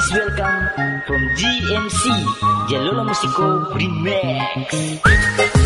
please welcome from GMC, Yalolo Músico Remix.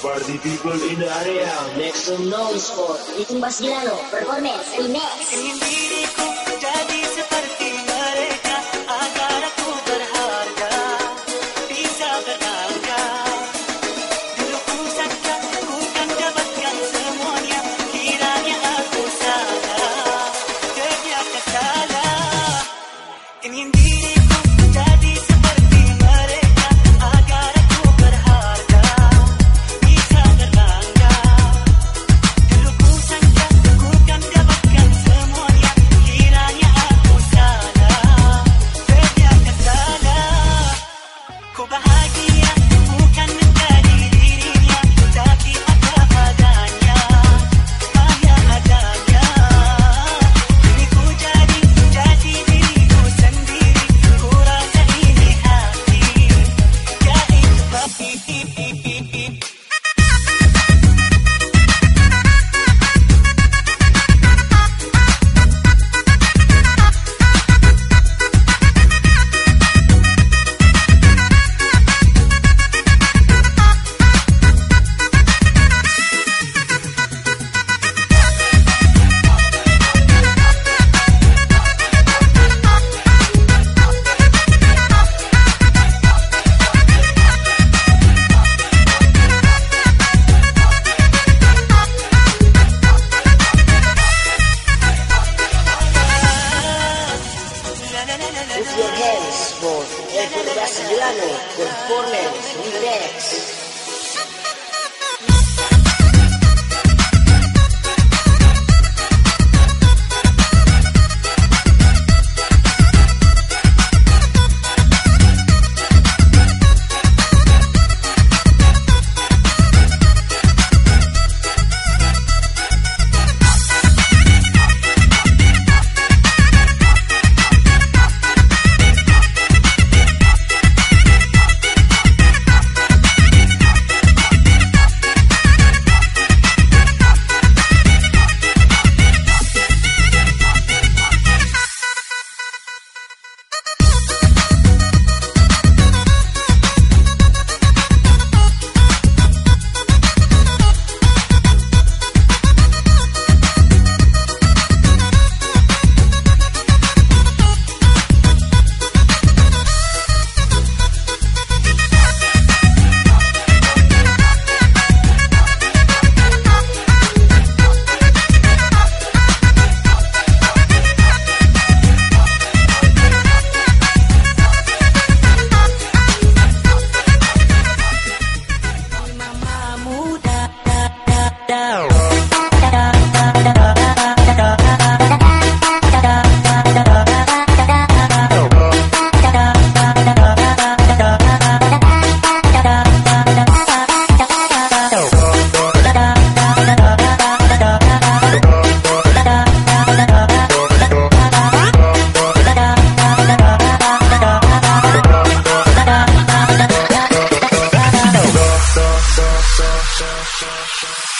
party people in the area. Make some noise for Itu Mas Gilano, performance, remix. Ingin diriku jadi seperti mereka agar aku berharga, bisa berharga. Dulu ku sangka ku kan dapatkan semuanya, kiranya aku salah, ternyata salah. Ingin diriku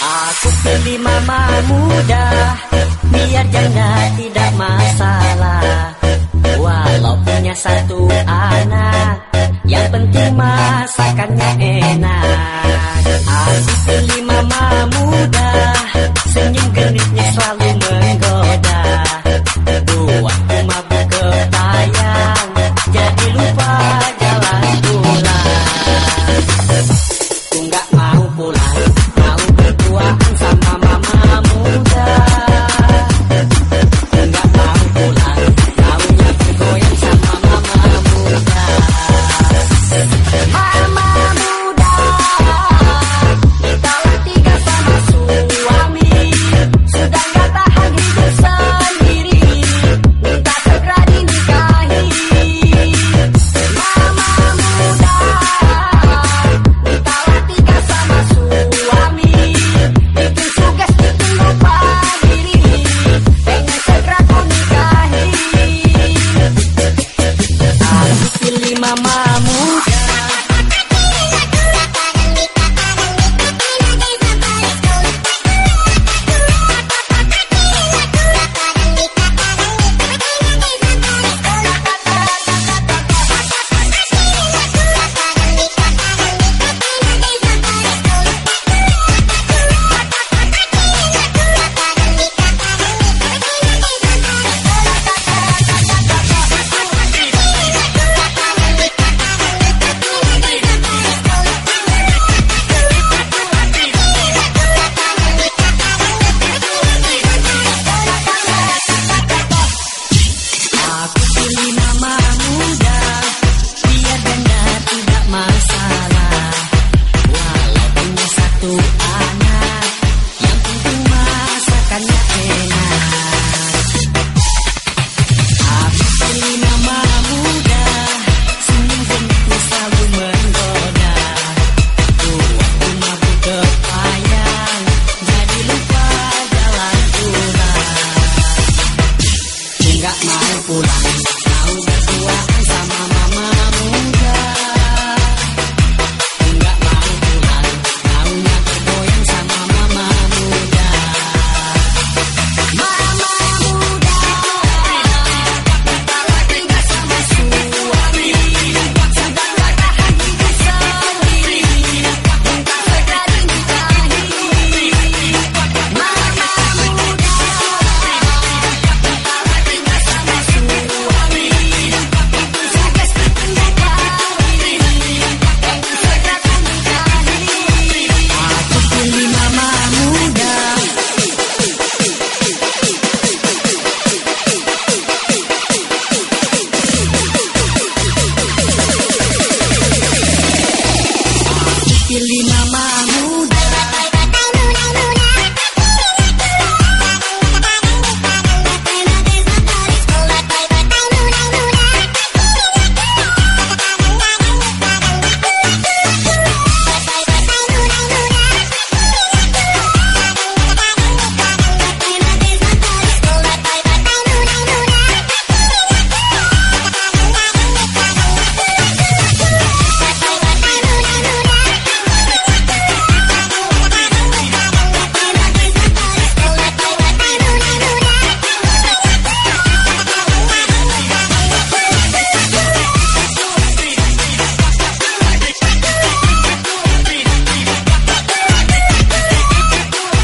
Aku pilih mama muda Biar jangan tidak masalah. Walau punya satu anak Yang penting masakannya enak. Aku pilih mama muda